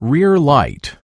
Rear light.